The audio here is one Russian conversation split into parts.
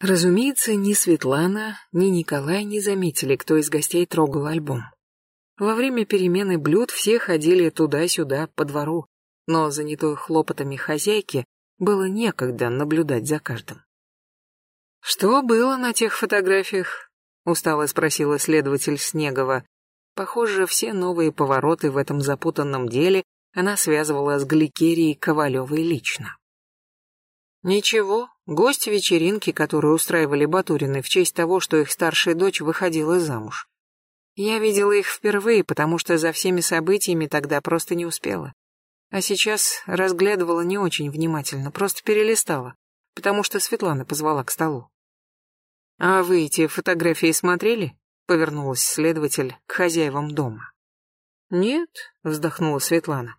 Разумеется, ни Светлана, ни Николай не заметили, кто из гостей трогал альбом. Во время перемены блюд все ходили туда-сюда по двору, но занятой хлопотами хозяйки было некогда наблюдать за каждым. «Что было на тех фотографиях?» — устало спросила следователь Снегова. Похоже, все новые повороты в этом запутанном деле она связывала с Гликерией Ковалевой лично. Ничего, гость вечеринки, которую устраивали Батурины в честь того, что их старшая дочь выходила замуж. Я видела их впервые, потому что за всеми событиями тогда просто не успела. А сейчас разглядывала не очень внимательно, просто перелистала, потому что Светлана позвала к столу. «А вы эти фотографии смотрели?» — повернулась следователь к хозяевам дома. «Нет», — вздохнула Светлана.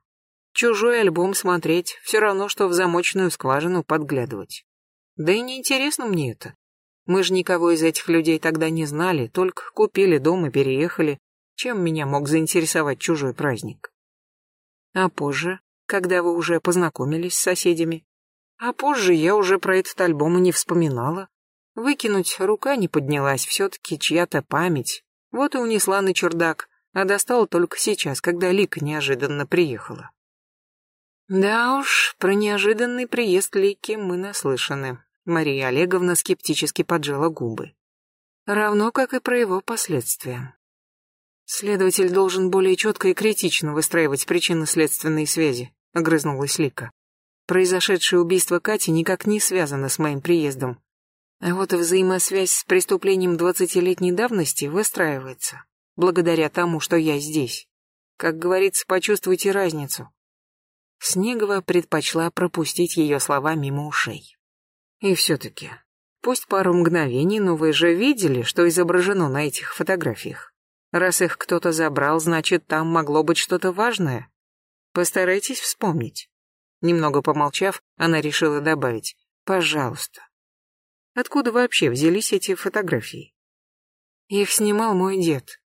«Чужой альбом смотреть все равно, что в замочную скважину подглядывать. Да и неинтересно мне это. Мы же никого из этих людей тогда не знали, только купили дом и переехали. Чем меня мог заинтересовать чужой праздник? А позже, когда вы уже познакомились с соседями? А позже я уже про этот альбом и не вспоминала. Выкинуть рука не поднялась, все-таки чья-то память. Вот и унесла на чердак, а достала только сейчас, когда Лика неожиданно приехала. Да уж, про неожиданный приезд Лики мы наслышаны. Мария Олеговна скептически поджала губы. Равно как и про его последствия. Следователь должен более четко и критично выстраивать причинно-следственные связи, огрызнулась Лика. Произошедшее убийство Кати никак не связано с моим приездом. А вот взаимосвязь с преступлением двадцатилетней давности выстраивается, благодаря тому, что я здесь. Как говорится, почувствуйте разницу. Снегова предпочла пропустить ее слова мимо ушей. И все-таки, пусть пару мгновений, но вы же видели, что изображено на этих фотографиях. Раз их кто-то забрал, значит, там могло быть что-то важное. Постарайтесь вспомнить. Немного помолчав, она решила добавить. Пожалуйста. Откуда вообще взялись эти фотографии? Их снимал мой дед.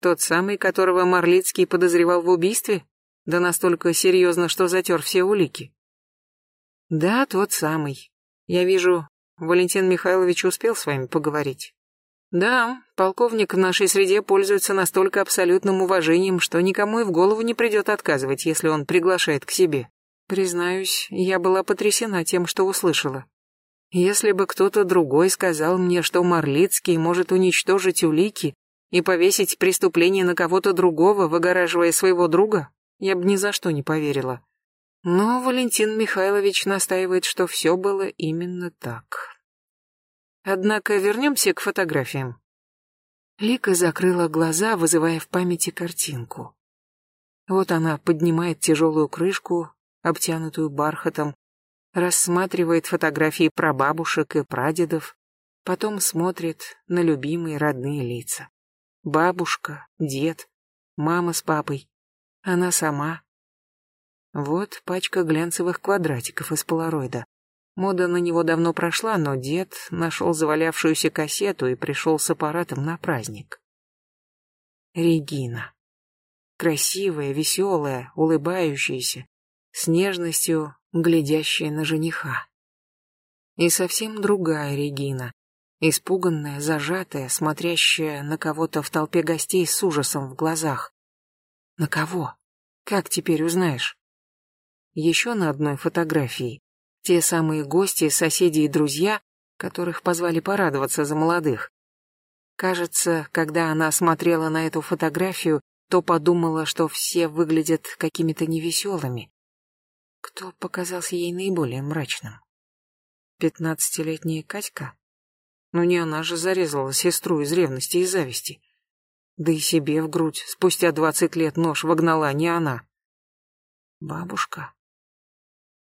Тот самый, которого Марлицкий подозревал в убийстве? Да настолько серьезно, что затер все улики. Да, тот самый. Я вижу, Валентин Михайлович успел с вами поговорить. Да, полковник в нашей среде пользуется настолько абсолютным уважением, что никому и в голову не придет отказывать, если он приглашает к себе. Признаюсь, я была потрясена тем, что услышала. Если бы кто-то другой сказал мне, что Марлицкий может уничтожить улики и повесить преступление на кого-то другого, выгораживая своего друга, я бы ни за что не поверила. Но Валентин Михайлович настаивает, что все было именно так. Однако вернемся к фотографиям. Лика закрыла глаза, вызывая в памяти картинку. Вот она поднимает тяжелую крышку, обтянутую бархатом, рассматривает фотографии прабабушек и прадедов, потом смотрит на любимые родные лица. Бабушка, дед, мама с папой, она сама, вот пачка глянцевых квадратиков из полароида. Мода на него давно прошла, но дед нашел завалявшуюся кассету и пришел с аппаратом на праздник. Регина. Красивая, веселая, улыбающаяся, с нежностью глядящая на жениха. И совсем другая Регина, испуганная, зажатая, смотрящая на кого-то в толпе гостей с ужасом в глазах. На кого? Как теперь узнаешь? Еще на одной фотографии. Те самые гости, соседи и друзья, которых позвали порадоваться за молодых. Кажется, когда она смотрела на эту фотографию, то подумала, что все выглядят какими-то невеселыми. Кто показался ей наиболее мрачным? Пятнадцатилетняя Катька? Ну не она же зарезала сестру из ревности и зависти. Да и себе в грудь спустя двадцать лет нож вогнала не она. Бабушка?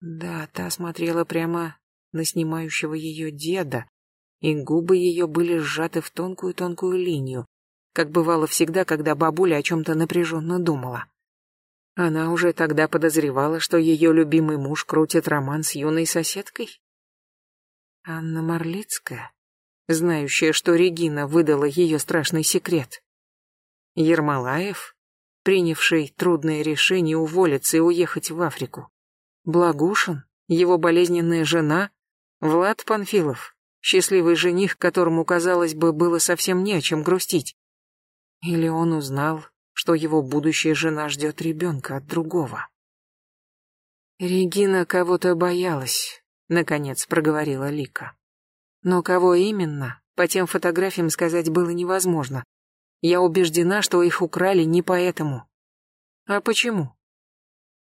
Да, та смотрела прямо на снимающего ее деда, и губы ее были сжаты в тонкую-тонкую линию, как бывало всегда, когда бабуля о чем-то напряженно думала. Она уже тогда подозревала, что ее любимый муж крутит роман с юной соседкой? Анна Марлицкая, знающая, что Регина выдала ее страшный секрет. Ермолаев, принявший трудное решение уволиться и уехать в Африку. Благушин, его болезненная жена, Влад Панфилов, Счастливый жених, которому, казалось бы, было совсем не о чем грустить. Или он узнал, что его будущая жена ждет ребенка от другого. Регина кого-то боялась, наконец проговорила Лика. Но кого именно, по тем фотографиям сказать было невозможно. Я убеждена, что их украли не поэтому. А почему?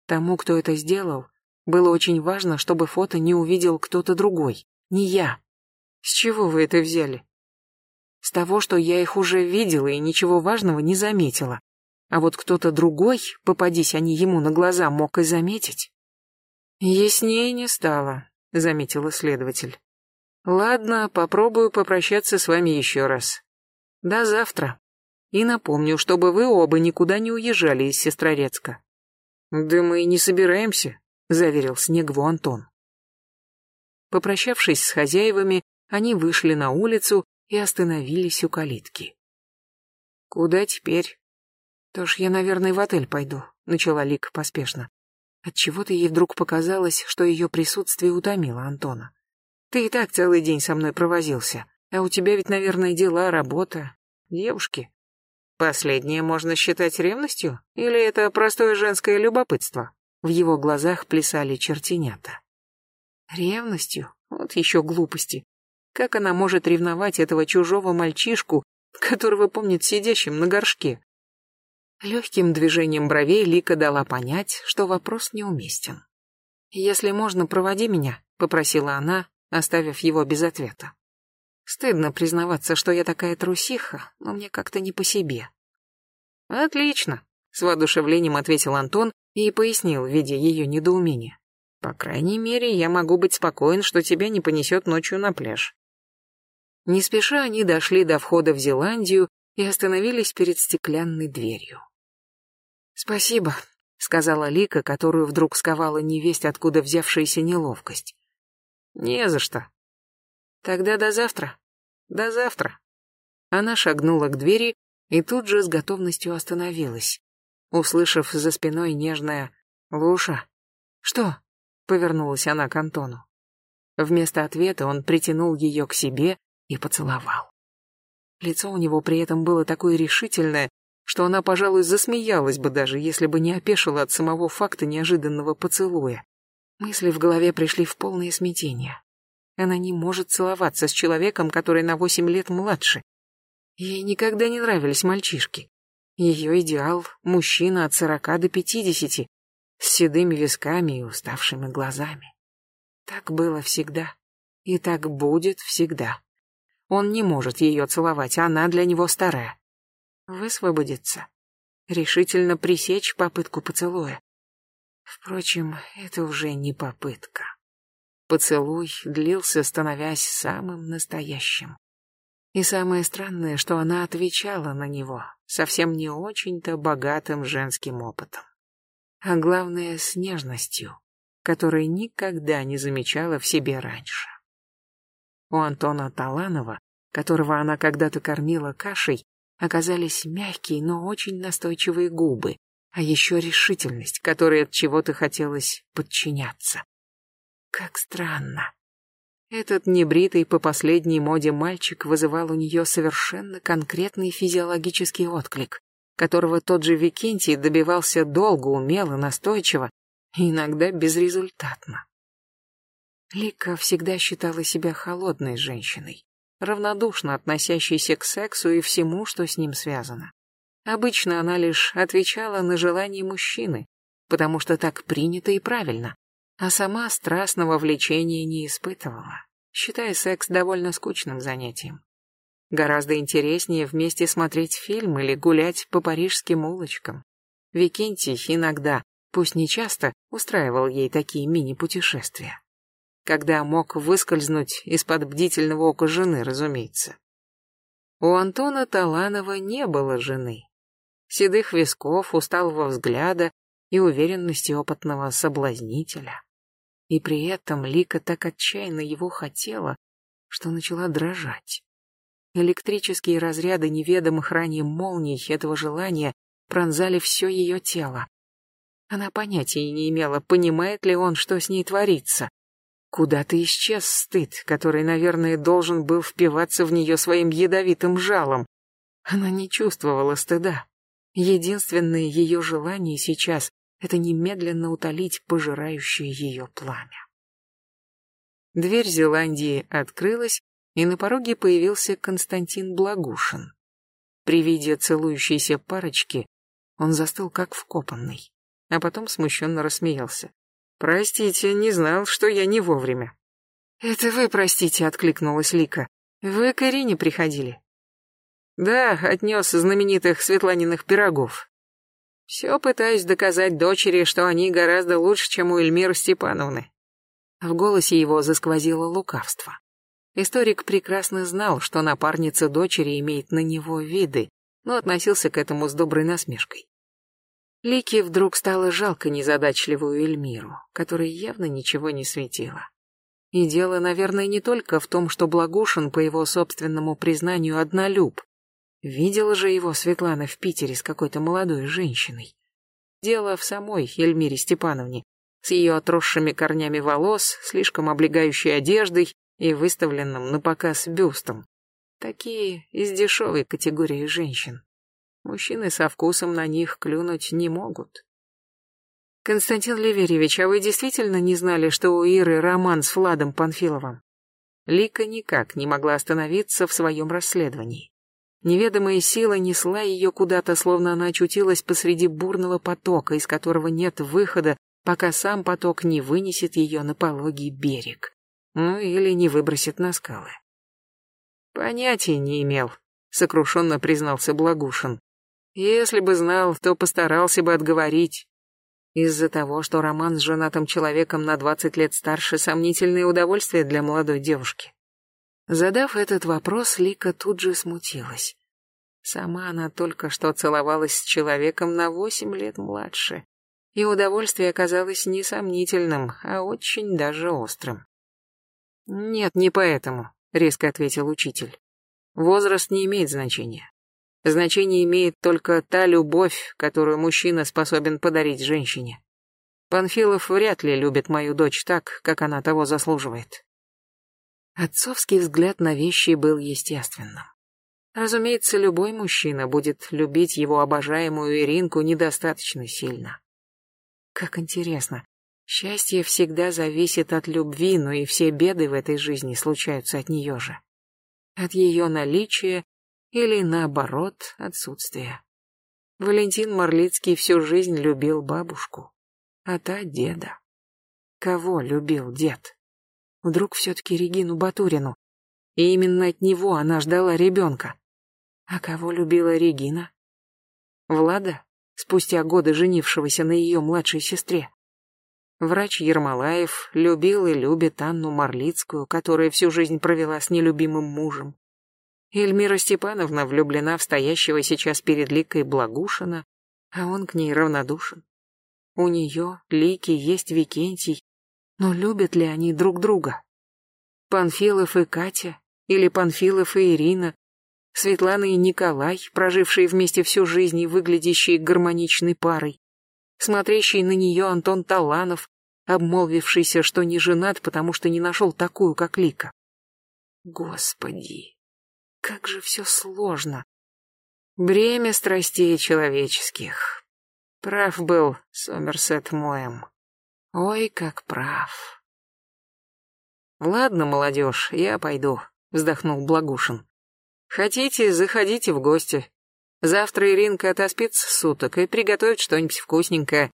Тому, кто это сделал, было очень важно, чтобы фото не увидел кто-то другой, не я. С чего вы это взяли? С того, что я их уже видела и ничего важного не заметила. А вот кто-то другой, попадись они ему на глаза, мог и заметить. Яснее не стало, заметил исследователь. Ладно, попробую попрощаться с вами еще раз. До завтра. И напомню, чтобы вы оба никуда не уезжали из Сестрорецка. Да мы и не собираемся, заверил Снегву Антон. Попрощавшись с хозяевами, они вышли на улицу и остановились у калитки. Куда теперь? То ж я, наверное, в отель пойду, начала Лик поспешно. Отчего-то ей вдруг показалось, что ее присутствие утомило Антона. Ты и так целый день со мной провозился, а у тебя ведь, наверное, дела, работа, девушки. Последнее можно считать ревностью? Или это простое женское любопытство? В его глазах плясали чертенята. Ревностью? Вот еще глупости. Как она может ревновать этого чужого мальчишку, которого помнит сидящим на горшке? Легким движением бровей Лика дала понять, что вопрос неуместен. «Если можно, проводи меня», — попросила она, оставив его без ответа. Стыдно признаваться, что я такая трусиха, но мне как-то не по себе. «Отлично», — с воодушевлением ответил Антон и пояснил, видя ее недоумение. «По крайней мере, я могу быть спокоен, что тебя не понесет ночью на пляж. Не спеша они дошли до входа в Зеландию и остановились перед стеклянной дверью. «Спасибо», — сказала Лика, которую вдруг сковала невесть, откуда взявшаяся неловкость. «Не за что». «Тогда до завтра». «До завтра». Она шагнула к двери и тут же с готовностью остановилась, услышав за спиной нежное «Луша». «Что?» — повернулась она к Антону. Вместо ответа он притянул ее к себе и поцеловал. Лицо у него при этом было такое решительное, что она, пожалуй, засмеялась бы даже, если бы не опешила от самого факта неожиданного поцелуя. Мысли в голове пришли в полное смятение. Она не может целоваться с человеком, который на восемь лет младше. Ей никогда не нравились мальчишки. Ее идеал — мужчина от сорока до пятидесяти, с седыми висками и уставшими глазами. Так было всегда. И так будет всегда. Он не может ее целовать, она для него старая. Высвободиться. Решительно пресечь попытку поцелуя. Впрочем, это уже не попытка. Поцелуй длился, становясь самым настоящим. И самое странное, что она отвечала на него совсем не очень-то богатым женским опытом. А главное, с нежностью, которой никогда не замечала в себе раньше. У Антона Таланова, которого она когда-то кормила кашей, оказались мягкие, но очень настойчивые губы, а еще решительность, которой от чего-то хотелось подчиняться. Как странно. Этот небритый по последней моде мальчик вызывал у нее совершенно конкретный физиологический отклик, которого тот же Викентий добивался долго, умело, настойчиво, иногда безрезультатно. Лика всегда считала себя холодной женщиной, равнодушно относящейся к сексу и всему, что с ним связано. Обычно она лишь отвечала на желания мужчины, потому что так принято и правильно, а сама страстного влечения не испытывала, считая секс довольно скучным занятием. Гораздо интереснее вместе смотреть фильм или гулять по парижским улочкам. Викентий иногда, пусть не часто, устраивал ей такие мини-путешествия когда мог выскользнуть из-под бдительного ока жены, разумеется. У Антона Таланова не было жены. Седых висков, усталого взгляда и уверенности опытного соблазнителя. И при этом Лика так отчаянно его хотела, что начала дрожать. Электрические разряды неведомых ранее молний этого желания пронзали все ее тело. Она понятия не имела, понимает ли он, что с ней творится. Куда-то исчез стыд, который, наверное, должен был впиваться в нее своим ядовитым жалом. Она не чувствовала стыда. Единственное ее желание сейчас — это немедленно утолить пожирающее ее пламя. Дверь Зеландии открылась, и на пороге появился Константин Благушин. При виде целующейся парочки он застыл как вкопанный, а потом смущенно рассмеялся. «Простите, не знал, что я не вовремя». «Это вы, простите», — откликнулась Лика. «Вы к Ирине приходили?» «Да, отнес знаменитых Светланиных пирогов. Все пытаюсь доказать дочери, что они гораздо лучше, чем у Эльмиры Степановны». В голосе его засквозило лукавство. Историк прекрасно знал, что напарница дочери имеет на него виды, но относился к этому с доброй насмешкой. Лике вдруг стало жалко незадачливую Эльмиру, которой явно ничего не светило. И дело, наверное, не только в том, что Благушин, по его собственному признанию, однолюб. Видела же его Светлана в Питере с какой-то молодой женщиной. Дело в самой Эльмире Степановне, с ее отросшими корнями волос, слишком облегающей одеждой и выставленным на показ бюстом. Такие из дешевой категории женщин. Мужчины со вкусом на них клюнуть не могут. Константин Ливерьевич, а вы действительно не знали, что у Иры роман с Владом Панфиловым? Лика никак не могла остановиться в своем расследовании. Неведомая сила несла ее куда-то, словно она очутилась посреди бурного потока, из которого нет выхода, пока сам поток не вынесет ее на пологий берег. Ну или не выбросит на скалы. Понятия не имел, сокрушенно признался Благушин. Если бы знал, то постарался бы отговорить. Из-за того, что роман с женатым человеком на двадцать лет старше сомнительное удовольствие для молодой девушки. Задав этот вопрос, Лика тут же смутилась. Сама она только что целовалась с человеком на восемь лет младше, и удовольствие оказалось не сомнительным, а очень даже острым. «Нет, не поэтому», — резко ответил учитель. «Возраст не имеет значения. Значение имеет только та любовь, которую мужчина способен подарить женщине. Панфилов вряд ли любит мою дочь так, как она того заслуживает. Отцовский взгляд на вещи был естественным. Разумеется, любой мужчина будет любить его обожаемую Иринку недостаточно сильно. Как интересно, счастье всегда зависит от любви, но и все беды в этой жизни случаются от нее же. От ее наличия или, наоборот, отсутствие. Валентин Марлицкий всю жизнь любил бабушку, а та деда. Кого любил дед? Вдруг все-таки Регину Батурину. И именно от него она ждала ребенка. А кого любила Регина? Влада, спустя годы женившегося на ее младшей сестре. Врач Ермолаев любил и любит Анну Марлицкую, которая всю жизнь провела с нелюбимым мужем. Эльмира Степановна влюблена в стоящего сейчас перед Ликой Благушина, а он к ней равнодушен. У нее, Лики, есть Викентий, но любят ли они друг друга? Панфилов и Катя, или Панфилов и Ирина, Светлана и Николай, прожившие вместе всю жизнь и выглядящие гармоничной парой, смотрящий на нее Антон Таланов, обмолвившийся, что не женат, потому что не нашел такую, как Лика. Господи! Как же все сложно. Бремя страстей человеческих. Прав был Сомерсет Моем. Ой, как прав. Ладно, молодежь, я пойду, вздохнул Благушин. Хотите, заходите в гости. Завтра Иринка отоспится суток и приготовит что-нибудь вкусненькое.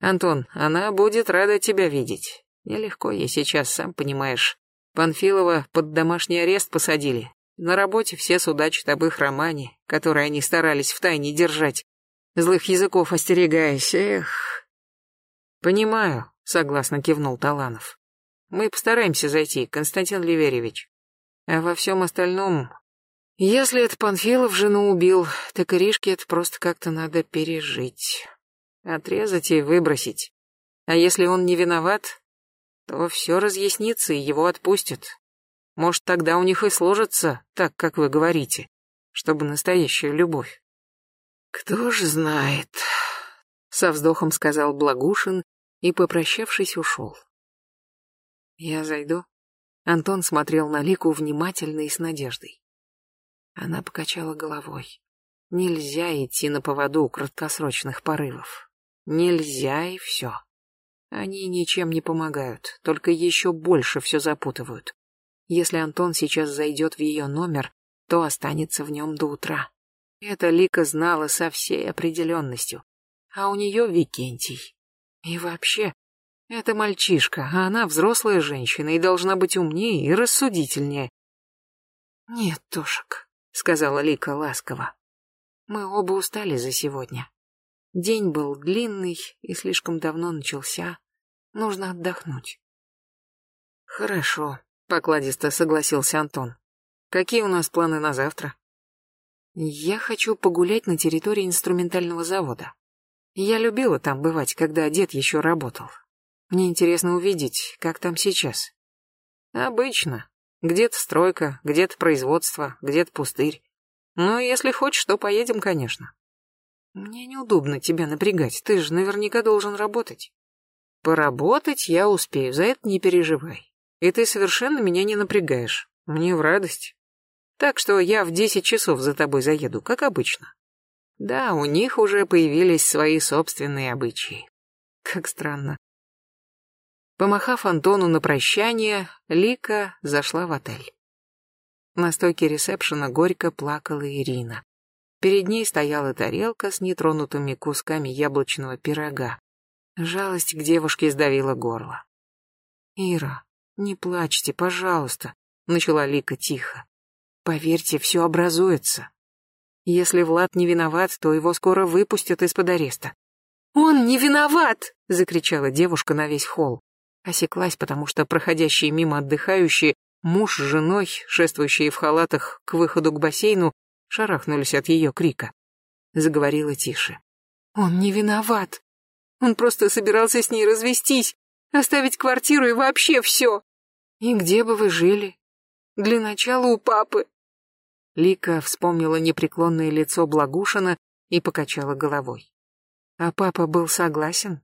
Антон, она будет рада тебя видеть. Нелегко ей сейчас, сам понимаешь. Панфилова под домашний арест посадили. На работе все судачат об их романе, который они старались втайне держать. Злых языков остерегаясь, эх. Понимаю, согласно кивнул Таланов. Мы постараемся зайти, Константин Ливерьевич. А во всем остальном, если это Панфилов жену убил, так Иришке это просто как-то надо пережить. Отрезать и выбросить. А если он не виноват, то все разъяснится и его отпустят. Может, тогда у них и сложится так, как вы говорите, чтобы настоящая любовь. Кто ж знает, со вздохом сказал Благушин и, попрощавшись, ушел. Я зайду. Антон смотрел на Лику внимательно и с надеждой. Она покачала головой. Нельзя идти на поводу у краткосрочных порывов. Нельзя и все. Они ничем не помогают, только еще больше все запутывают. Если Антон сейчас зайдет в ее номер, то останется в нем до утра. Это Лика знала со всей определенностью. А у нее Викентий. И вообще, это мальчишка, а она взрослая женщина и должна быть умнее и рассудительнее. «Нет, Тошек», — сказала Лика ласково. «Мы оба устали за сегодня. День был длинный и слишком давно начался. Нужно отдохнуть». «Хорошо», — покладисто согласился Антон. «Какие у нас планы на завтра?» «Я хочу погулять на территории инструментального завода. Я любила там бывать, когда дед еще работал. Мне интересно увидеть, как там сейчас. Обычно. Где-то стройка, где-то производство, где-то пустырь. Но если хочешь, то поедем, конечно. Мне неудобно тебя напрягать, ты же наверняка должен работать. Поработать я успею, за это не переживай. И ты совершенно меня не напрягаешь. Мне в радость. Так что я в десять часов за тобой заеду, как обычно. Да, у них уже появились свои собственные обычаи. Как странно. Помахав Антону на прощание, Лика зашла в отель. На стойке ресепшена горько плакала Ирина. Перед ней стояла тарелка с нетронутыми кусками яблочного пирога. Жалость к девушке сдавила горло. «Ира, не плачьте, пожалуйста», — начала Лика тихо. «Поверьте, все образуется. Если Влад не виноват, то его скоро выпустят из-под ареста». «Он не виноват!» — закричала девушка на весь холл. Осеклась, потому что проходящие мимо отдыхающие, муж с женой, шествующие в халатах к выходу к бассейну, шарахнулись от ее крика. Заговорила тише. «Он не виноват. Он просто собирался с ней развестись, оставить квартиру и вообще все. И где бы вы жили? Для начала у папы». Лика вспомнила непреклонное лицо Благушина и покачала головой. А папа был согласен?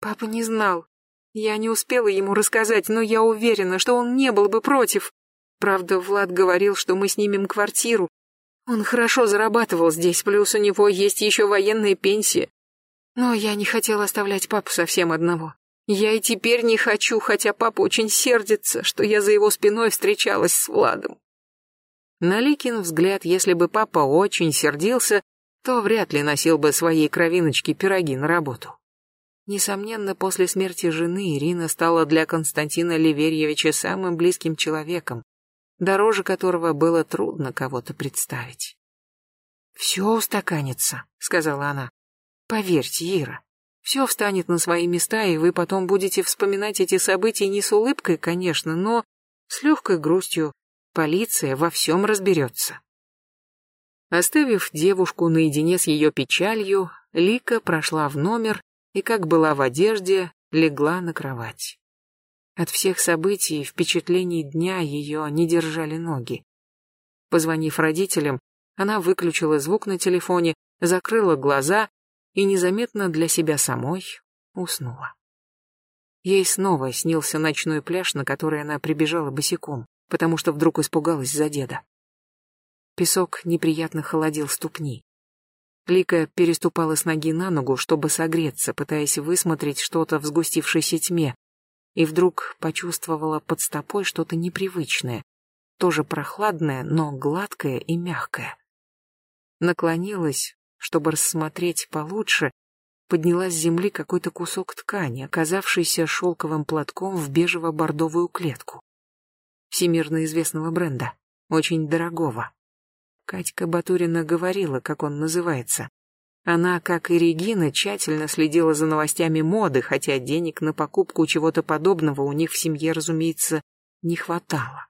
Папа не знал. Я не успела ему рассказать, но я уверена, что он не был бы против. Правда, Влад говорил, что мы снимем квартиру. Он хорошо зарабатывал здесь, плюс у него есть еще военная пенсия. Но я не хотела оставлять папу совсем одного. Я и теперь не хочу, хотя папа очень сердится, что я за его спиной встречалась с Владом. На Ликин взгляд, если бы папа очень сердился, то вряд ли носил бы своей кровиночки пироги на работу. Несомненно, после смерти жены Ирина стала для Константина Ливерьевича самым близким человеком, дороже которого было трудно кого-то представить. «Все устаканится», — сказала она. «Поверьте, Ира, все встанет на свои места, и вы потом будете вспоминать эти события не с улыбкой, конечно, но с легкой грустью. Полиция во всем разберется». Оставив девушку наедине с ее печалью, Лика прошла в номер и, как была в одежде, легла на кровать. От всех событий и впечатлений дня ее не держали ноги. Позвонив родителям, она выключила звук на телефоне, закрыла глаза и незаметно для себя самой уснула. Ей снова снился ночной пляж, на который она прибежала босиком, потому что вдруг испугалась за деда. Песок неприятно холодил ступни. Лика переступала с ноги на ногу, чтобы согреться, пытаясь высмотреть что-то в сгустившейся тьме, и вдруг почувствовала под стопой что-то непривычное, тоже прохладное, но гладкое и мягкое. Наклонилась, чтобы рассмотреть получше, подняла с земли какой-то кусок ткани, оказавшийся шелковым платком в бежево-бордовую клетку. Всемирно известного бренда, очень дорогого. Катька Батурина говорила, как он называется. Она, как и Регина, тщательно следила за новостями моды, хотя денег на покупку чего-то подобного у них в семье, разумеется, не хватало.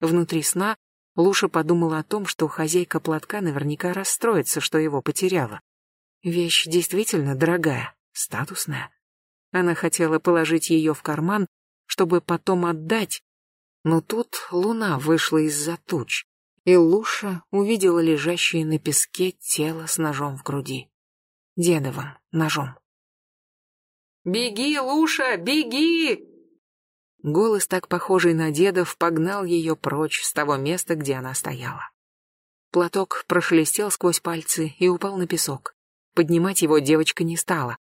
Внутри сна Луша подумала о том, что хозяйка платка наверняка расстроится, что его потеряла. Вещь действительно дорогая, статусная. Она хотела положить ее в карман, чтобы потом отдать, но тут луна вышла из-за туч, и Луша увидела лежащее на песке тело с ножом в груди. Дедовым ножом. «Беги, Луша, беги!» Голос, так похожий на дедов, погнал ее прочь с того места, где она стояла. Платок прошелестел сквозь пальцы и упал на песок. Поднимать его девочка не стала.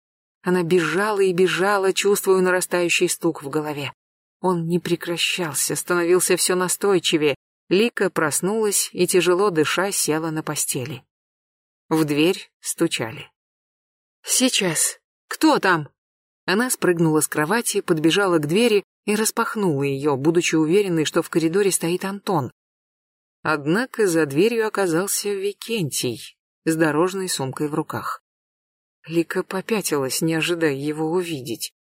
Она бежала и бежала, чувствуя нарастающий стук в голове. Он не прекращался, становился все настойчивее. Лика проснулась и, тяжело дыша, села на постели. В дверь стучали. «Сейчас. Кто там?» Она спрыгнула с кровати, подбежала к двери и распахнула ее, будучи уверенной, что в коридоре стоит Антон. Однако за дверью оказался Викентий с дорожной сумкой в руках. Лика попятилась, не ожидая его увидеть.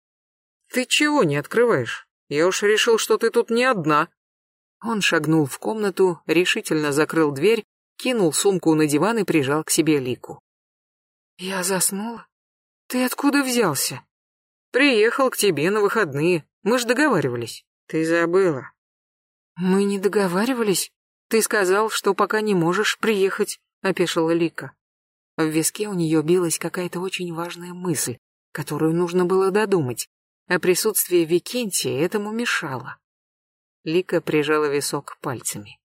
«Ты чего не открываешь? Я уж решил, что ты тут не одна». Он шагнул в комнату, решительно закрыл дверь, кинул сумку на диван и прижал к себе Лику. «Я заснула? Ты откуда взялся?» Приехал к тебе на выходные. Мы ж договаривались. Ты забыла. Мы не договаривались. Ты сказал, что пока не можешь приехать, опешила Лика. В виске у нее билась какая-то очень важная мысль, которую нужно было додумать, а присутствие Викентия этому мешало. Лика прижала висок пальцами.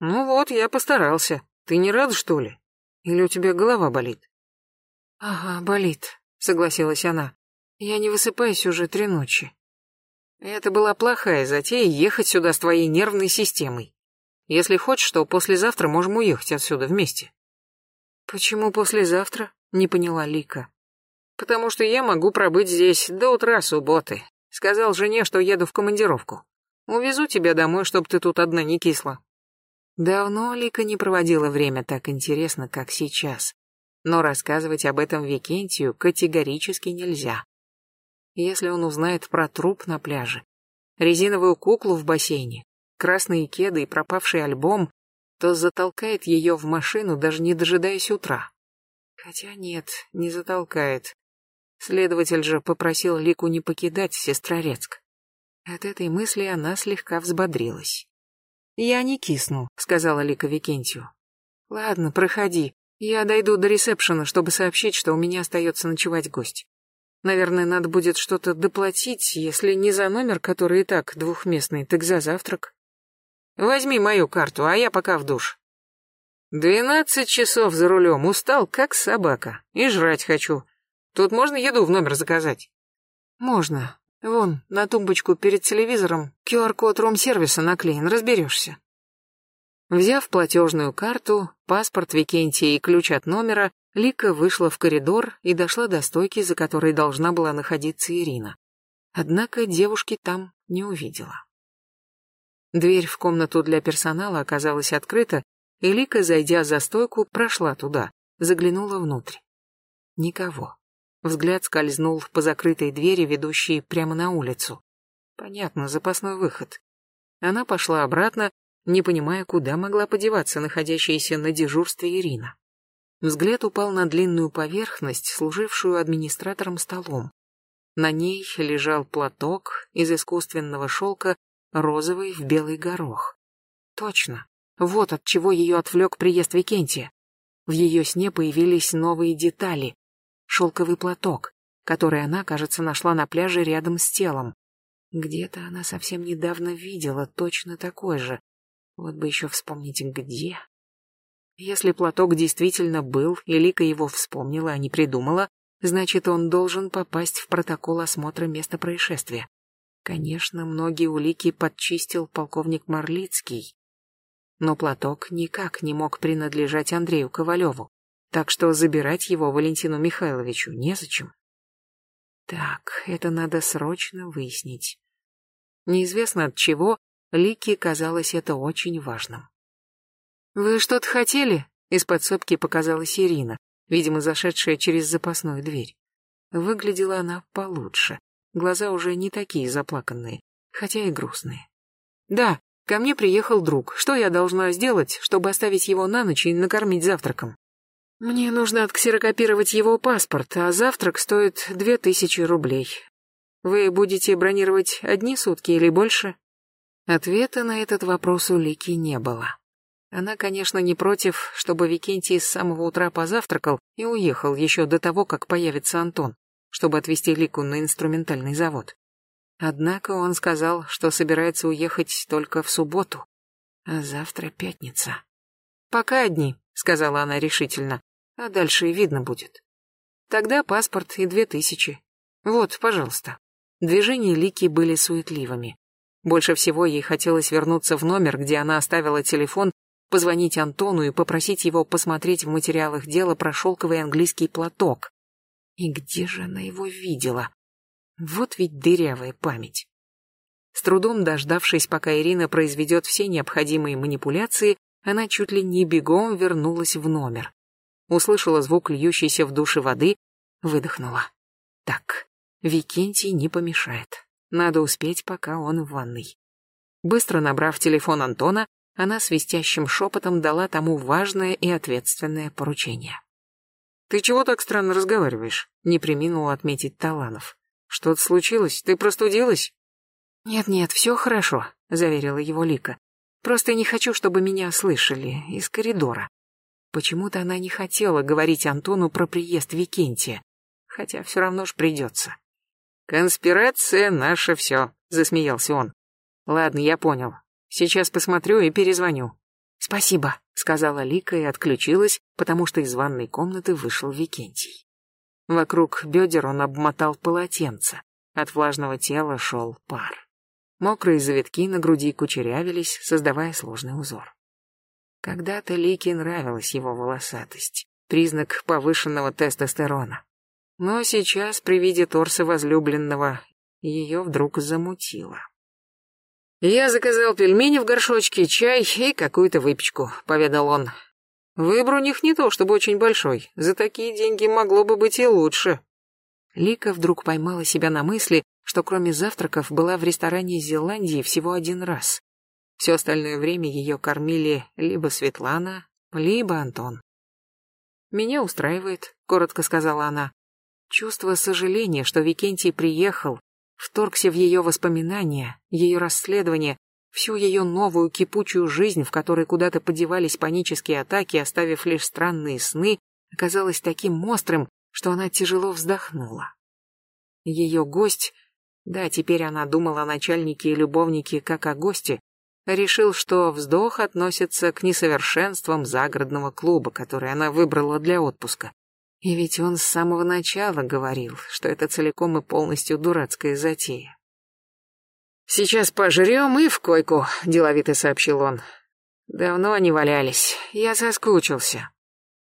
«Ну вот, я постарался. Ты не рад, что ли? Или у тебя голова болит?» «Ага, болит», — согласилась она. Я не высыпаюсь уже три ночи. Это была плохая затея ехать сюда с твоей нервной системой. Если хочешь, то послезавтра можем уехать отсюда вместе. Почему послезавтра? Не поняла Лика. Потому что я могу пробыть здесь до утра субботы. Сказал жене, что еду в командировку. Увезу тебя домой, чтобы ты тут одна не кисла. Давно Лика не проводила время так интересно, как сейчас. Но рассказывать об этом Викентию категорически нельзя если он узнает про труп на пляже, резиновую куклу в бассейне, красные кеды и пропавший альбом, то затолкает ее в машину, даже не дожидаясь утра. Хотя нет, не затолкает. Следователь же попросил Лику не покидать Сестрорецк. От этой мысли она слегка взбодрилась. «Я не кисну», — сказала Лика Викентию. «Ладно, проходи. Я дойду до ресепшена, чтобы сообщить, что у меня остается ночевать гость. Наверное, надо будет что-то доплатить, если не за номер, который и так двухместный, так за завтрак. Возьми мою карту, а я пока в душ. Двенадцать часов за рулем, устал, как собака, и жрать хочу. Тут можно еду в номер заказать? Можно. Вон, на тумбочку перед телевизором QR-код рум-сервиса наклеен, разберешься. Взяв платежную карту, паспорт Викентия и ключ от номера, Лика вышла в коридор и дошла до стойки, за которой должна была находиться Ирина. Однако девушки там не увидела. Дверь в комнату для персонала оказалась открыта, и Лика, зайдя за стойку, прошла туда, заглянула внутрь. Никого. Взгляд скользнул по закрытой двери, ведущей прямо на улицу. Понятно, запасной выход. Она пошла обратно, не понимая, куда могла подеваться находящаяся на дежурстве Ирина. Взгляд упал на длинную поверхность, служившую администратором столом. На ней лежал платок из искусственного шелка, розовый в белый горох. Точно. Вот от чего ее отвлек приезд Викентия. В ее сне появились новые детали. Шелковый платок, который она, кажется, нашла на пляже рядом с телом. Где-то она совсем недавно видела точно такой же. Вот бы еще вспомнить, где. Если платок действительно был, и Лика его вспомнила, а не придумала, значит, он должен попасть в протокол осмотра места происшествия. Конечно, многие улики подчистил полковник Марлицкий. Но платок никак не мог принадлежать Андрею Ковалеву, так что забирать его Валентину Михайловичу незачем. Так, это надо срочно выяснить. Неизвестно от чего, Лике казалось это очень важным. «Вы что-то хотели?» Из подсобки показалась Ирина, видимо, зашедшая через запасную дверь. Выглядела она получше. Глаза уже не такие заплаканные, хотя и грустные. «Да, ко мне приехал друг. Что я должна сделать, чтобы оставить его на ночь и накормить завтраком?» «Мне нужно отксерокопировать его паспорт, а завтрак стоит две тысячи рублей. Вы будете бронировать одни сутки или больше?» Ответа на этот вопрос у Лики не было. Она, конечно, не против, чтобы Викентий с самого утра позавтракал и уехал еще до того, как появится Антон, чтобы отвезти Лику на инструментальный завод. Однако он сказал, что собирается уехать только в субботу, а завтра пятница. «Пока одни», — сказала она решительно, — «а дальше и видно будет». Тогда паспорт и две тысячи. Вот, пожалуйста. Движения Лики были суетливыми. Больше всего ей хотелось вернуться в номер, где она оставила телефон, позвонить Антону и попросить его посмотреть в материалах дела про шелковый английский платок. И где же она его видела? Вот ведь дырявая память. С трудом дождавшись, пока Ирина произведет все необходимые манипуляции, она чуть ли не бегом вернулась в номер. Услышала звук льющейся в душе воды, выдохнула. Так, Викентий не помешает. Надо успеть, пока он в ванной. Быстро набрав телефон Антона, она свистящим шепотом дала тому важное и ответственное поручение. «Ты чего так странно разговариваешь?» — не приминул отметить Таланов. «Что-то случилось? Ты простудилась?» «Нет-нет, все хорошо», — заверила его Лика. «Просто не хочу, чтобы меня слышали из коридора». Почему-то она не хотела говорить Антону про приезд Викентия, хотя все равно ж придется. «Конспирация — наше все», — засмеялся он. «Ладно, я понял. Сейчас посмотрю и перезвоню». «Спасибо», — сказала Лика и отключилась, потому что из ванной комнаты вышел Викентий. Вокруг бедер он обмотал полотенце. От влажного тела шел пар. Мокрые завитки на груди кучерявились, создавая сложный узор. Когда-то Лике нравилась его волосатость, признак повышенного тестостерона. Но сейчас при виде торса возлюбленного ее вдруг замутило. «Я заказал пельмени в горшочке, чай и какую-то выпечку», — поведал он. «Выбор у них не то чтобы очень большой, за такие деньги могло бы быть и лучше». Лика вдруг поймала себя на мысли, что кроме завтраков была в ресторане Зеландии всего один раз. Все остальное время ее кормили либо Светлана, либо Антон. «Меня устраивает», — коротко сказала она. Чувство сожаления, что Викентий приехал, вторгся в ее воспоминания, ее расследование, всю ее новую кипучую жизнь, в которой куда-то подевались панические атаки, оставив лишь странные сны, оказалось таким острым, что она тяжело вздохнула. Ее гость, да, теперь она думала о начальнике и любовнике как о госте, решил, что вздох относится к несовершенствам загородного клуба, который она выбрала для отпуска. И ведь он с самого начала говорил, что это целиком и полностью дурацкая затея. «Сейчас пожрем и в койку», — деловито сообщил он. «Давно не валялись, я соскучился».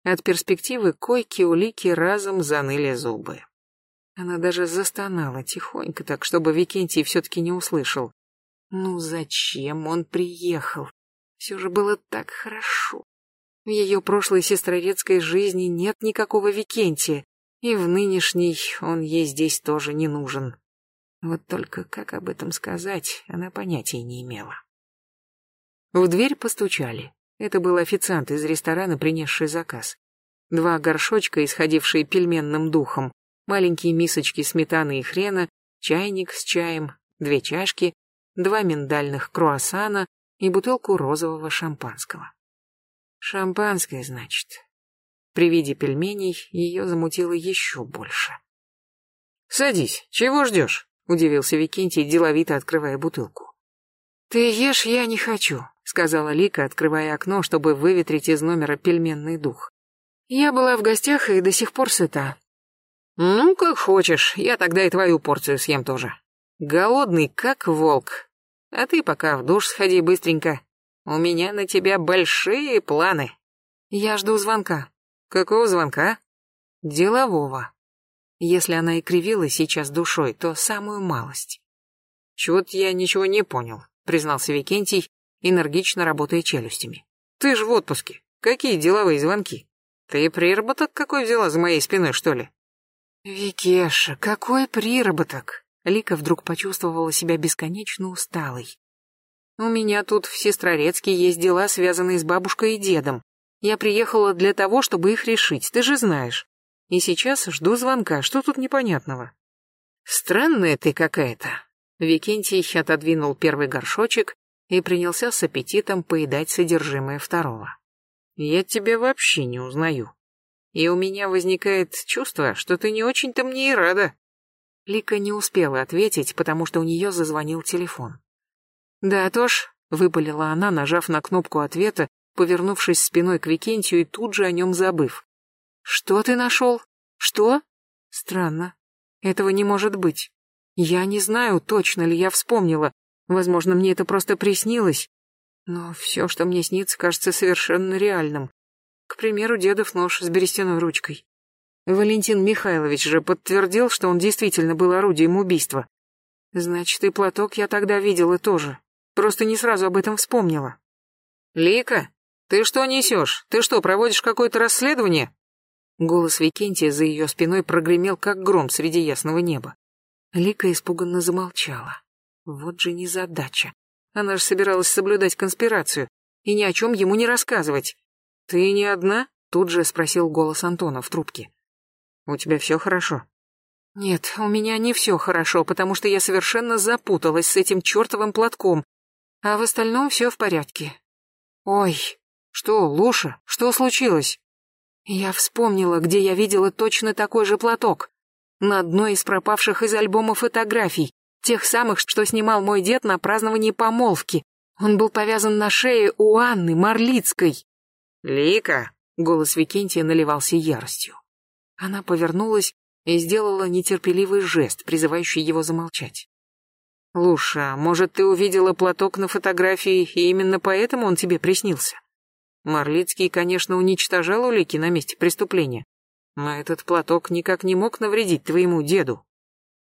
От перспективы койки у Лики разом заныли зубы. Она даже застонала тихонько так, чтобы Викентий все-таки не услышал. Ну зачем он приехал? Все же было так хорошо. В ее прошлой сестрорецкой жизни нет никакого Викентия, и в нынешней он ей здесь тоже не нужен. Вот только как об этом сказать, она понятия не имела. В дверь постучали. Это был официант из ресторана, принесший заказ. Два горшочка, исходившие пельменным духом, маленькие мисочки сметаны и хрена, чайник с чаем, две чашки, два миндальных круассана и бутылку розового шампанского. Шампанское, значит. При виде пельменей ее замутило еще больше. «Садись, чего ждешь?» — удивился Викентий, деловито открывая бутылку. «Ты ешь, я не хочу», — сказала Лика, открывая окно, чтобы выветрить из номера пельменный дух. «Я была в гостях и до сих пор сыта». «Ну, как хочешь, я тогда и твою порцию съем тоже. Голодный, как волк. А ты пока в душ сходи быстренько, у меня на тебя большие планы. Я жду звонка. Какого звонка? Делового. Если она и кривила сейчас душой, то самую малость. Чего-то я ничего не понял, признался Викентий, энергично работая челюстями. Ты ж в отпуске. Какие деловые звонки? Ты приработок какой взяла за моей спиной, что ли? Викеша, какой приработок? Лика вдруг почувствовала себя бесконечно усталой. У меня тут в Сестрорецке есть дела, связанные с бабушкой и дедом. Я приехала для того, чтобы их решить, ты же знаешь. И сейчас жду звонка, что тут непонятного? Странная ты какая-то. Викентий отодвинул первый горшочек и принялся с аппетитом поедать содержимое второго. Я тебя вообще не узнаю. И у меня возникает чувство, что ты не очень-то мне и рада. Лика не успела ответить, потому что у нее зазвонил телефон. «Да, Тош», — выпалила она, нажав на кнопку ответа, повернувшись спиной к Викентию и тут же о нем забыв. «Что ты нашел? Что?» «Странно. Этого не может быть. Я не знаю, точно ли я вспомнила. Возможно, мне это просто приснилось. Но все, что мне снится, кажется совершенно реальным. К примеру, дедов нож с берестяной ручкой. Валентин Михайлович же подтвердил, что он действительно был орудием убийства. Значит, и платок я тогда видела тоже. Просто не сразу об этом вспомнила. «Лика, ты что несешь? Ты что, проводишь какое-то расследование?» Голос Викентия за ее спиной прогремел, как гром среди ясного неба. Лика испуганно замолчала. Вот же незадача. Она же собиралась соблюдать конспирацию и ни о чем ему не рассказывать. «Ты не одна?» — тут же спросил голос Антона в трубке. У тебя все хорошо? Нет, у меня не все хорошо, потому что я совершенно запуталась с этим чертовым платком, а в остальном все в порядке. Ой, что, Луша, что случилось? Я вспомнила, где я видела точно такой же платок. На одной из пропавших из альбома фотографий, тех самых, что снимал мой дед на праздновании помолвки. Он был повязан на шее у Анны Марлицкой. «Лика!» — голос Викентия наливался яростью. Она повернулась и сделала нетерпеливый жест, призывающий его замолчать. «Луша, может, ты увидела платок на фотографии, и именно поэтому он тебе приснился?» Марлицкий, конечно, уничтожал улики на месте преступления, но этот платок никак не мог навредить твоему деду.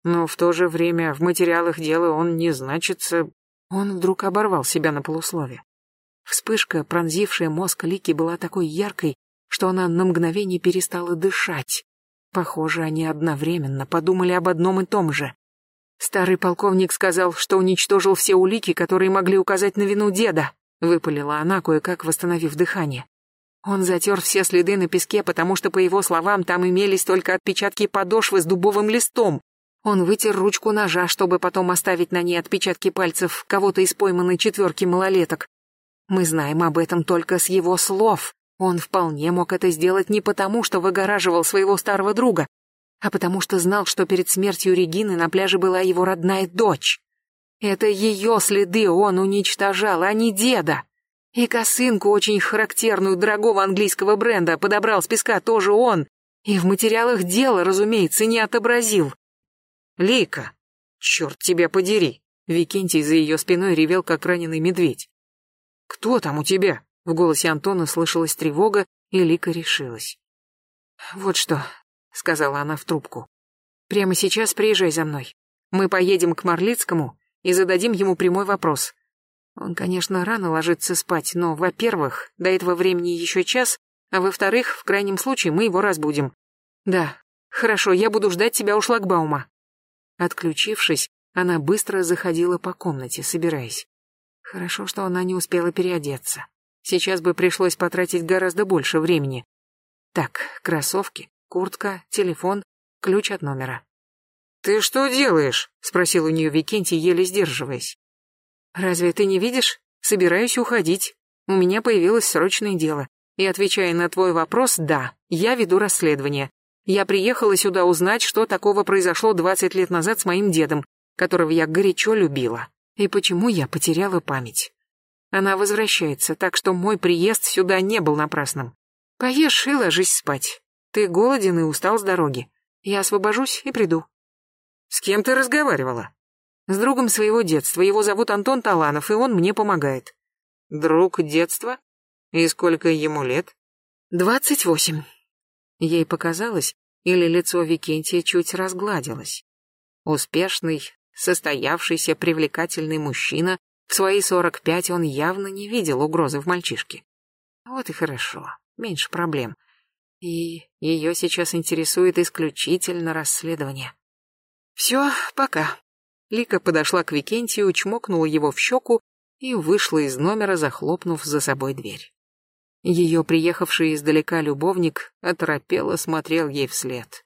Но в то же время в материалах дела он не значится... Он вдруг оборвал себя на полуслове. Вспышка, пронзившая мозг Лики, была такой яркой, что она на мгновение перестала дышать. Похоже, они одновременно подумали об одном и том же. Старый полковник сказал, что уничтожил все улики, которые могли указать на вину деда, выпалила она, кое-как восстановив дыхание. Он затер все следы на песке, потому что, по его словам, там имелись только отпечатки подошвы с дубовым листом. Он вытер ручку ножа, чтобы потом оставить на ней отпечатки пальцев кого-то из пойманной четверки малолеток. Мы знаем об этом только с его слов. Он вполне мог это сделать не потому, что выгораживал своего старого друга, а потому что знал, что перед смертью Регины на пляже была его родная дочь. Это ее следы он уничтожал, а не деда. И косынку, очень характерную дорогого английского бренда, подобрал с песка тоже он. И в материалах дела, разумеется, не отобразил. Лика, черт тебя подери. Викентий за ее спиной ревел, как раненый медведь. Кто там у тебя? В голосе Антона слышалась тревога, и Лика решилась. «Вот что», — сказала она в трубку. «Прямо сейчас приезжай за мной. Мы поедем к Марлицкому и зададим ему прямой вопрос. Он, конечно, рано ложится спать, но, во-первых, до этого времени еще час, а во-вторых, в крайнем случае мы его разбудим. Да, хорошо, я буду ждать тебя у шлагбаума». Отключившись, она быстро заходила по комнате, собираясь. Хорошо, что она не успела переодеться. Сейчас бы пришлось потратить гораздо больше времени. Так, кроссовки, куртка, телефон, ключ от номера. «Ты что делаешь?» — спросил у нее Викентий, еле сдерживаясь. «Разве ты не видишь? Собираюсь уходить. У меня появилось срочное дело. И отвечая на твой вопрос, да, я веду расследование. Я приехала сюда узнать, что такого произошло 20 лет назад с моим дедом, которого я горячо любила, и почему я потеряла память. Она возвращается, так что мой приезд сюда не был напрасным. Поешь и ложись спать. Ты голоден и устал с дороги. Я освобожусь и приду. С кем ты разговаривала? С другом своего детства. Его зовут Антон Таланов, и он мне помогает. Друг детства? И сколько ему лет? Двадцать восемь. Ей показалось, или лицо Викентия чуть разгладилось. Успешный, состоявшийся, привлекательный мужчина в свои сорок пять он явно не видел угрозы в мальчишке. Вот и хорошо, меньше проблем. И ее сейчас интересует исключительно расследование. Все, пока. Лика подошла к Викентию, чмокнула его в щеку и вышла из номера, захлопнув за собой дверь. Ее приехавший издалека любовник оторопело смотрел ей вслед.